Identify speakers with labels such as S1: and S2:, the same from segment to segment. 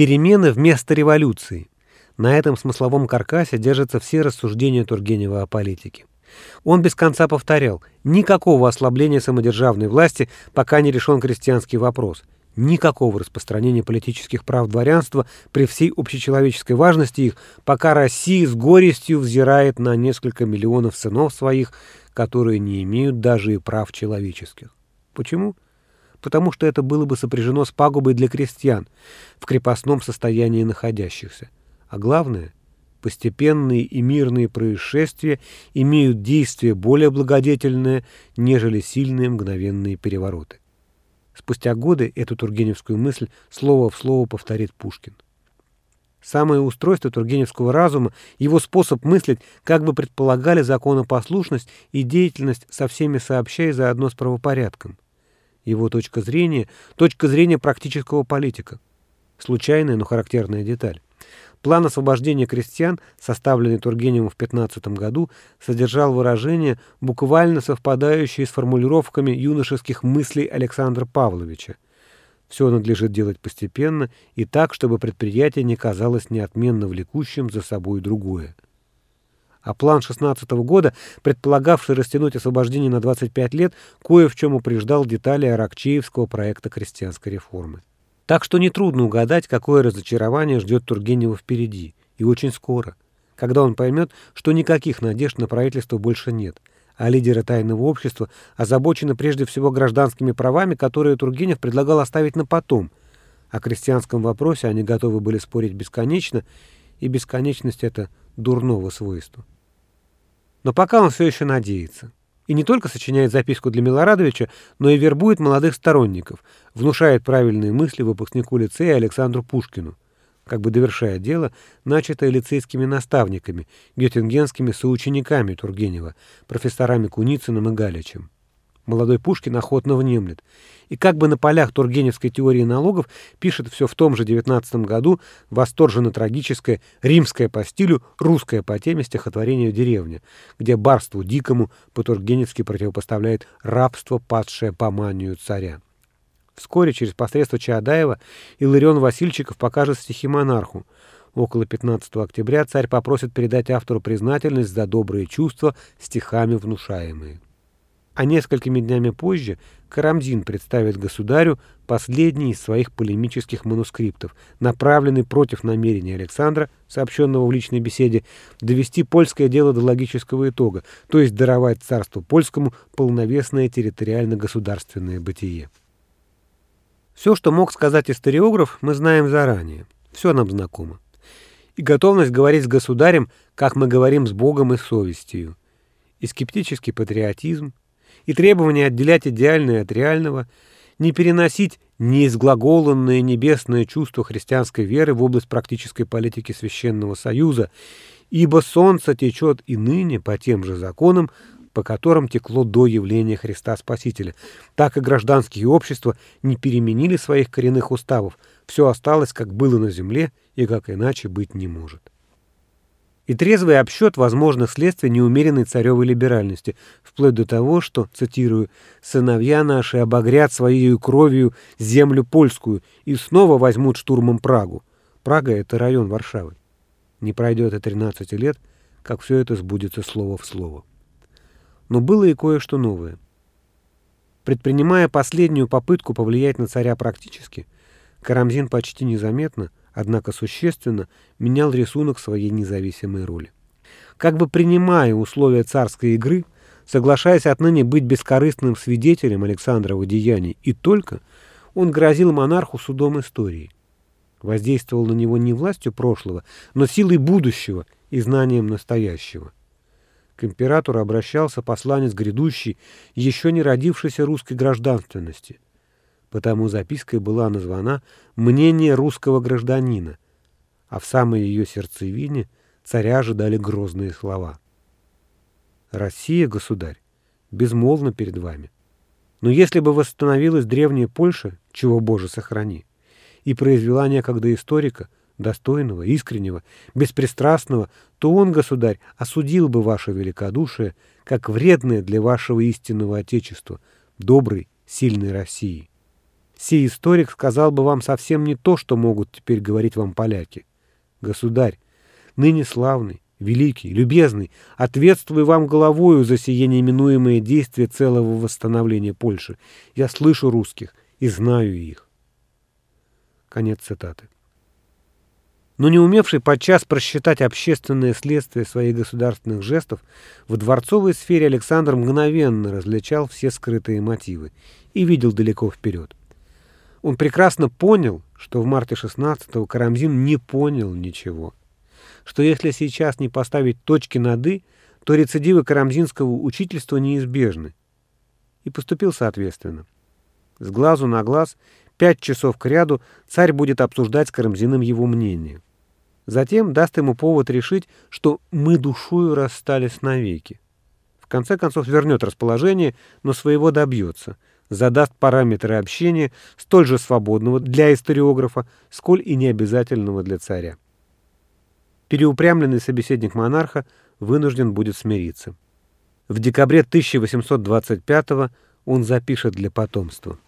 S1: Перемены вместо революции. На этом смысловом каркасе держатся все рассуждения Тургенева о политике. Он без конца повторял, никакого ослабления самодержавной власти, пока не решен крестьянский вопрос, никакого распространения политических прав дворянства при всей общечеловеческой важности их, пока Россия с горестью взирает на несколько миллионов сынов своих, которые не имеют даже и прав человеческих. Почему? Потому что это было бы сопряжено с пагубой для крестьян, в крепостном состоянии находящихся. А главное – постепенные и мирные происшествия имеют действие более благодетельное, нежели сильные мгновенные перевороты. Спустя годы эту тургеневскую мысль слово в слово повторит Пушкин. Самое устройство тургеневского разума, его способ мыслить, как бы предполагали законопослушность и деятельность со всеми сообща и заодно с правопорядком. Его точка зрения – точка зрения практического политика. Случайная, но характерная деталь. План освобождения крестьян, составленный Тургеневым в 15 году, содержал выражения, буквально совпадающие с формулировками юношеских мыслей Александра Павловича. Все надлежит делать постепенно и так, чтобы предприятие не казалось неотменно влекущим за собой другое. А план 16 года, предполагавший растянуть освобождение на 25 лет, кое в чем упреждал детали Аракчеевского проекта крестьянской реформы. Так что нетрудно угадать, какое разочарование ждет Тургенева впереди, и очень скоро, когда он поймет, что никаких надежд на правительство больше нет, а лидеры тайного общества озабочены прежде всего гражданскими правами, которые Тургенев предлагал оставить на потом. О крестьянском вопросе они готовы были спорить бесконечно, и бесконечность это дурного свойства. Но пока он все еще надеется и не только сочиняет записку для Милорадовича, но и вербует молодых сторонников, внушает правильные мысли выпускнику лицея Александру Пушкину, как бы довершая дело, начатое лицейскими наставниками, геттингенскими соучениками Тургенева, профессорами Куницыным и Галичем. Молодой Пушкин охотно внемлет. И как бы на полях тургеневской теории налогов пишет все в том же 19 году восторженно-трагическое римское по стилю, русское по теме стихотворение «Деревня», где барству дикому по-тургеневски противопоставляет рабство, падшее по манию царя. Вскоре, через посредство Чаадаева, Иларион Васильчиков покажет стихи монарху. Около 15 октября царь попросит передать автору признательность за добрые чувства, стихами внушаемые а несколькими днями позже Карамзин представит государю последний из своих полемических манускриптов, направленный против намерения Александра, сообщенного в личной беседе, довести польское дело до логического итога, то есть даровать царству польскому полновесное территориально-государственное бытие. Все, что мог сказать историограф, мы знаем заранее. Все нам знакомо. И готовность говорить с государем, как мы говорим с Богом и совестью. И скептический патриотизм, и требование отделять идеальное от реального, не переносить неизглаголанное небесное чувство христианской веры в область практической политики Священного Союза, ибо солнце течет и ныне по тем же законам, по которым текло до явления Христа Спасителя. Так и гражданские общества не переменили своих коренных уставов, все осталось, как было на земле и как иначе быть не может и трезвый обсчет возможных следствий неумеренной царевой либеральности, вплоть до того, что, цитирую, «сыновья наши обогрят своей кровью землю польскую и снова возьмут штурмом Прагу». Прага — это район Варшавы. Не пройдет и 13 лет, как все это сбудется слово в слово. Но было и кое-что новое. Предпринимая последнюю попытку повлиять на царя практически, Карамзин почти незаметно — однако существенно менял рисунок своей независимой роли. Как бы принимая условия царской игры, соглашаясь отныне быть бескорыстным свидетелем Александрова деяний, и только он грозил монарху судом истории. Воздействовал на него не властью прошлого, но силой будущего и знанием настоящего. К императору обращался посланец грядущей, еще не родившейся русской гражданственности – потому запиской была названа «Мнение русского гражданина», а в самой ее сердцевине царя ожидали грозные слова. «Россия, государь, безмолвна перед вами. Но если бы восстановилась древняя Польша, чего, Боже, сохрани, и произвела некогда историка, достойного, искреннего, беспристрастного, то он, государь, осудил бы ваше великодушие, как вредное для вашего истинного Отечества, доброй, сильной России. Сей историк сказал бы вам совсем не то, что могут теперь говорить вам поляки. Государь, ныне славный, великий, любезный, ответствую вам головою за сие неименуемое действие целого восстановления Польши. Я слышу русских и знаю их. Конец цитаты. Но не умевший подчас просчитать общественное следствие своих государственных жестов, в дворцовой сфере Александр мгновенно различал все скрытые мотивы и видел далеко вперед. Он прекрасно понял, что в марте 16-го Карамзин не понял ничего – что если сейчас не поставить точки над «и», то рецидивы карамзинского учительства неизбежны. И поступил соответственно. С глазу на глаз, пять часов к ряду, царь будет обсуждать с Карамзиным его мнение. Затем даст ему повод решить, что мы душою расстались навеки. В конце концов вернет расположение, но своего добьется, задаст параметры общения, столь же свободного для историографа, сколь и необязательного для царя переупрямленный собеседник монарха вынужден будет смириться. В декабре 1825 он запишет для потомства.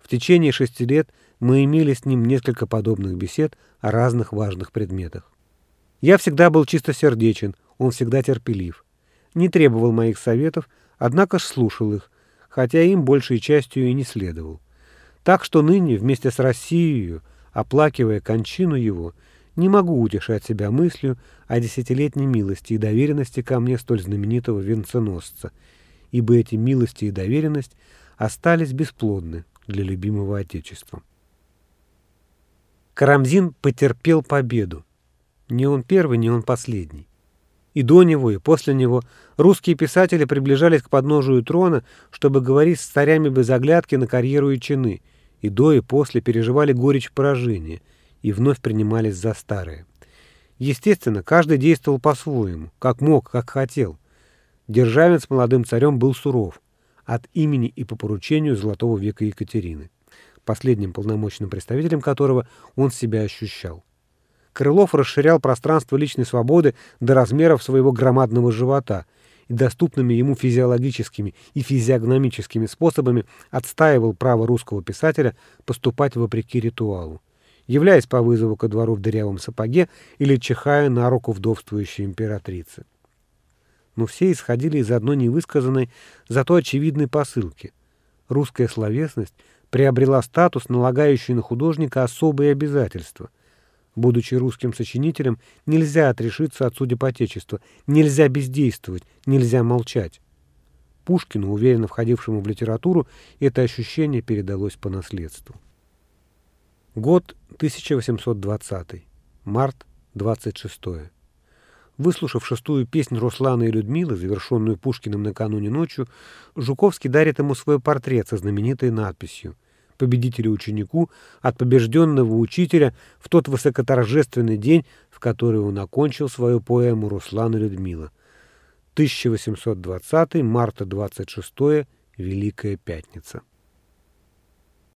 S1: В течение шести лет мы имели с ним несколько подобных бесед о разных важных предметах. Я всегда был чистосердечен, он всегда терпелив. Не требовал моих советов, однако слушал их, хотя им большей частью и не следовал. Так что ныне вместе с Россией, оплакивая кончину его, не могу утешать себя мыслью о десятилетней милости и доверенности ко мне столь знаменитого венценосца, ибо эти милости и доверенность остались бесплодны для любимого Отечества. Карамзин потерпел победу. Не он первый, не он последний. И до него, и после него русские писатели приближались к подножию трона, чтобы говорить с царями без оглядки на карьеру и чины, и до и после переживали горечь поражения – и вновь принимались за старые. Естественно, каждый действовал по-своему, как мог, как хотел. Державин с молодым царем был суров, от имени и по поручению Золотого века Екатерины, последним полномочным представителем которого он себя ощущал. Крылов расширял пространство личной свободы до размеров своего громадного живота и доступными ему физиологическими и физиогномическими способами отстаивал право русского писателя поступать вопреки ритуалу являясь по вызову ко двору в дырявом сапоге или чихая на руку вдовствующей императрицы. Но все исходили из одной невысказанной, зато очевидной посылки. Русская словесность приобрела статус, налагающий на художника особые обязательства. Будучи русским сочинителем, нельзя отрешиться от судеб Отечества, нельзя бездействовать, нельзя молчать. Пушкину, уверенно входившему в литературу, это ощущение передалось по наследству. Год 1820. Март 26. Выслушав шестую песнь Руслана и Людмилы, завершенную Пушкиным накануне ночью, Жуковский дарит ему свой портрет со знаменитой надписью «Победителю ученику от побежденного учителя в тот высокоторжественный день, в который он окончил свою поэму «Руслан и Людмила». 1820, марта 26, Великая Пятница.